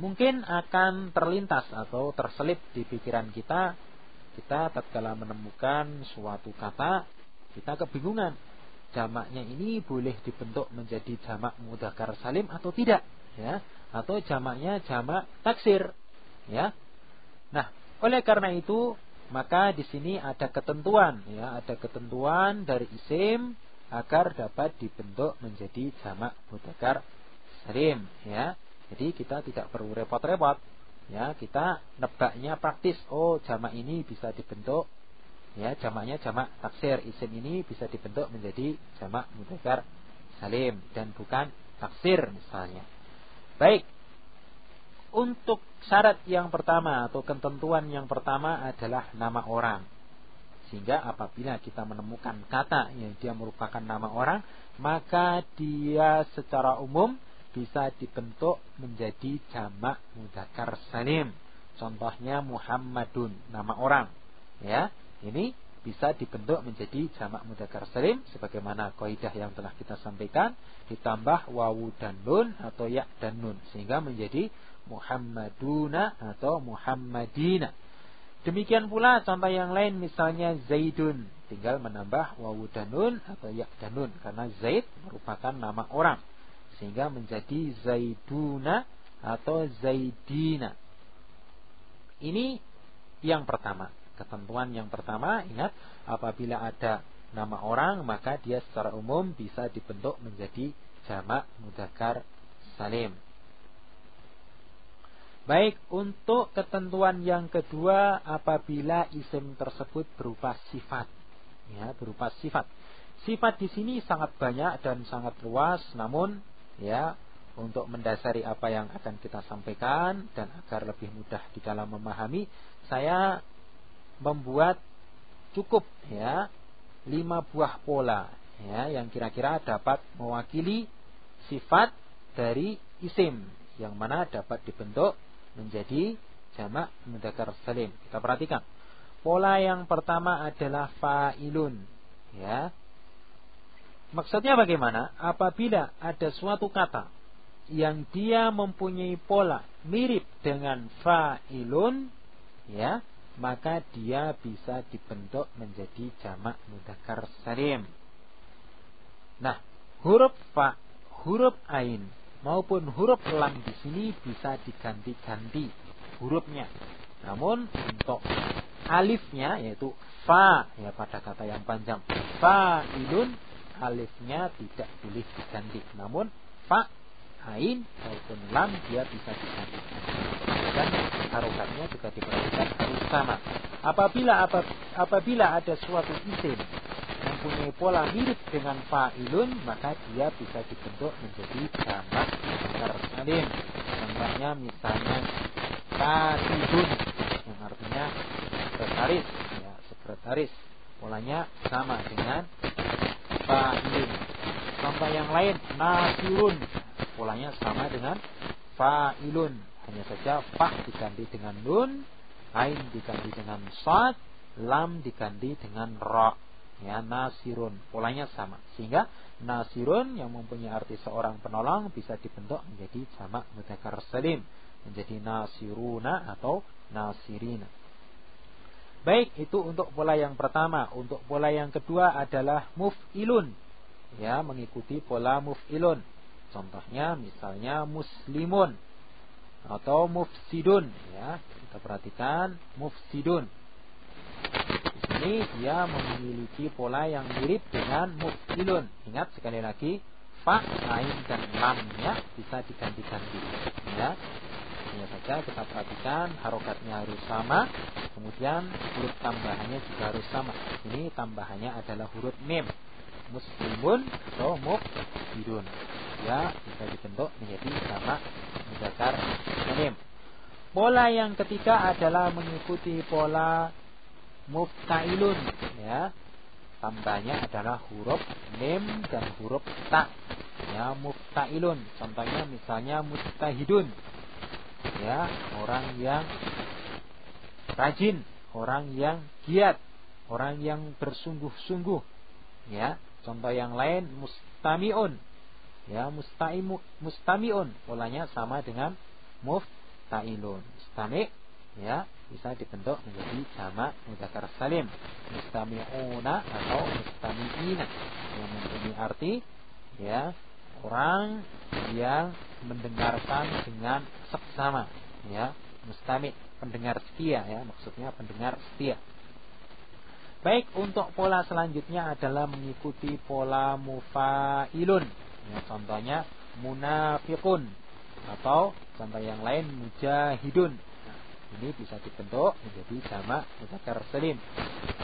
mungkin akan terlintas atau terselip di pikiran kita kita tatkala menemukan suatu kata kita kebingungan jamaknya ini boleh dibentuk menjadi jamak mudakar salim atau tidak ya? Atau jamaknya jamak taksir ya? Nah oleh karena itu maka di sini ada ketentuan ya? Ada ketentuan dari isim agar dapat dibentuk menjadi jamak mudakar salim ya jadi kita tidak perlu repot-repot. Ya, kita nebaknya praktis. Oh, jamak ini bisa dibentuk ya jamaknya jamak taksir isim ini bisa dibentuk menjadi jamak mudzakkar salim dan bukan taksir misalnya. Baik. Untuk syarat yang pertama atau ketentuan yang pertama adalah nama orang. Sehingga apabila kita menemukan kata yang dia merupakan nama orang, maka dia secara umum bisa dibentuk menjadi jamak mudzakkar salim. Contohnya Muhammadun, nama orang. Ya, ini bisa dibentuk menjadi jamak mudzakkar salim sebagaimana kaidah yang telah kita sampaikan ditambah wawu dan nun atau ya dan nun sehingga menjadi Muhammaduna atau Muhammadina. Demikian pula contoh yang lain misalnya Zaidun tinggal menambah wawu dan nun atau ya dan nun karena Zaid merupakan nama orang sehingga menjadi Zaiduna atau Zaidina. Ini yang pertama. Ketentuan yang pertama, ingat apabila ada nama orang maka dia secara umum bisa dibentuk menjadi jamak mudzakkar salim. Baik, untuk ketentuan yang kedua apabila isim tersebut berupa sifat. Ya, berupa sifat. Sifat di sini sangat banyak dan sangat luas, namun ya untuk mendasari apa yang akan kita sampaikan dan agar lebih mudah di dalam memahami saya membuat cukup ya lima buah pola ya yang kira-kira dapat mewakili sifat dari isim yang mana dapat dibentuk menjadi jamak mudzakkar salim. Kita perhatikan. Pola yang pertama adalah fa'ilun ya Maksudnya bagaimana? Apabila ada suatu kata yang dia mempunyai pola mirip dengan fa'ilun, ya, maka dia bisa dibentuk menjadi jamak mudzakkar salim. Nah, huruf fa, huruf ain maupun huruf lam di sini bisa diganti-ganti hurufnya. Namun untuk alifnya yaitu fa ya pada kata yang panjang fa'ilun alifnya tidak boleh diganti. Namun fa, ain maupun lam dia bisa diganti. Dan harokatnya juga diperhatikan harus sama. Apabila apabila ada suatu isim mempunyai pola mirip dengan fa'ilun maka dia bisa dibentuk menjadi jamak tersalim. Contohnya misalnya katibun yang artinya sekretaris ya sekretaris polanya sama dengan fa'ilun. Contoh yang lain nasirun. Polanya sama dengan fa'ilun. Hanya saja fa diganti dengan nun, ain diganti dengan sad, lam diganti dengan ra. Ya, nasirun. Polanya sama. Sehingga nasirun yang mempunyai arti seorang penolong bisa dibentuk menjadi jamak mudzakkar salim, menjadi nasiruna atau nasirina. Baik, itu untuk pola yang pertama. Untuk pola yang kedua adalah muf'ilun. Ya, mengikuti pola muf'ilun. Contohnya misalnya muslimun atau mufsidun ya. Kita perhatikan mufsidun. Di sini dia memiliki pola yang mirip dengan muf'ilun. Ingat sekali lagi fa, ain dan lamnya bisa diganti-ganti ya. Hanya saja kita perhatikan harokatnya harus sama, kemudian huruf tambahannya juga harus sama. Ini tambahannya adalah huruf mim. Muslimun atau mufsidun. Ya, bisa dibentuk menjadi sama mudzakkar mim. Pola yang ketiga adalah mengikuti pola muftailun ya. Tambahnya adalah huruf mim dan huruf ta. Ya, muftailun. Contohnya misalnya mustahidun ya orang yang rajin, orang yang giat, orang yang bersungguh-sungguh. Ya, contoh yang lain mustamiun. Ya, mustaimu mustamiun polanya sama dengan mustailun. Mustami ya bisa dibentuk menjadi jamak mudzakkar salim. Mustami'una atau mustami'ina yang mempunyai arti ya orang yang mendengarkan dengan seksama ya mustami pendengar setia ya maksudnya pendengar setia. Baik untuk pola selanjutnya adalah mengikuti pola mufailun ya, contohnya munafikun atau contoh yang lain mujahidun. Ini bisa dibentuk menjadi jamak mudzakkar salim.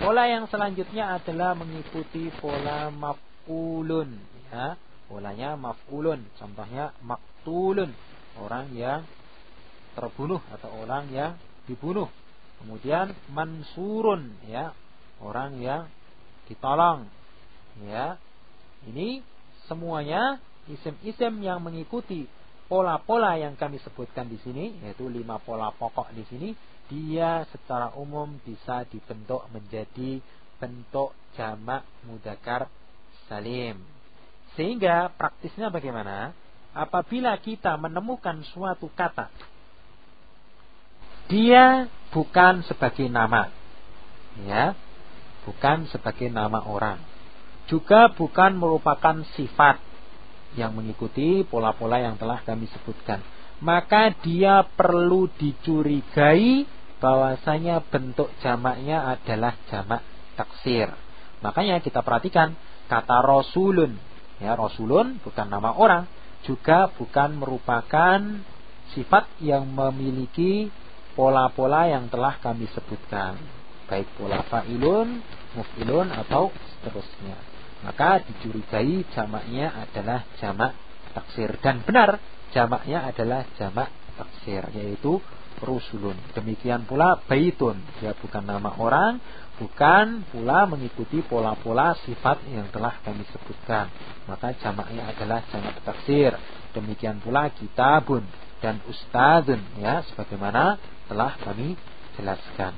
Pola yang selanjutnya adalah mengikuti pola maf'ulun ya polanya maf'ulun contohnya maktulun orang yang terbunuh atau orang yang dibunuh. Kemudian mansurun ya orang yang ditolong ya. Ini semuanya isim-isim yang mengikuti pola-pola yang kami sebutkan di sini yaitu lima pola pokok di sini. Dia secara umum bisa dibentuk menjadi bentuk jamak mudakar salim sehingga praktisnya bagaimana? Apabila kita menemukan suatu kata dia bukan sebagai nama. Ya. Bukan sebagai nama orang. Juga bukan merupakan sifat yang mengikuti pola-pola yang telah kami sebutkan. Maka dia perlu dicurigai bahwasanya bentuk jamaknya adalah jamak taksir. Makanya kita perhatikan kata rasulun Ya, Rasulun bukan nama orang, juga bukan merupakan sifat yang memiliki pola-pola yang telah kami sebutkan. Baik pola fa'ilun, muf'ilun atau seterusnya. Maka dicurigai jamaknya adalah jamak taksir dan benar jamaknya adalah jamak taksir yaitu rusulun. Demikian pula baitun, ya bukan nama orang, bukan pula mengikuti pola-pola sifat yang telah kami sebutkan. Maka jamaknya adalah jamak taksir. Demikian pula kitabun dan ustadun ya sebagaimana telah kami jelaskan.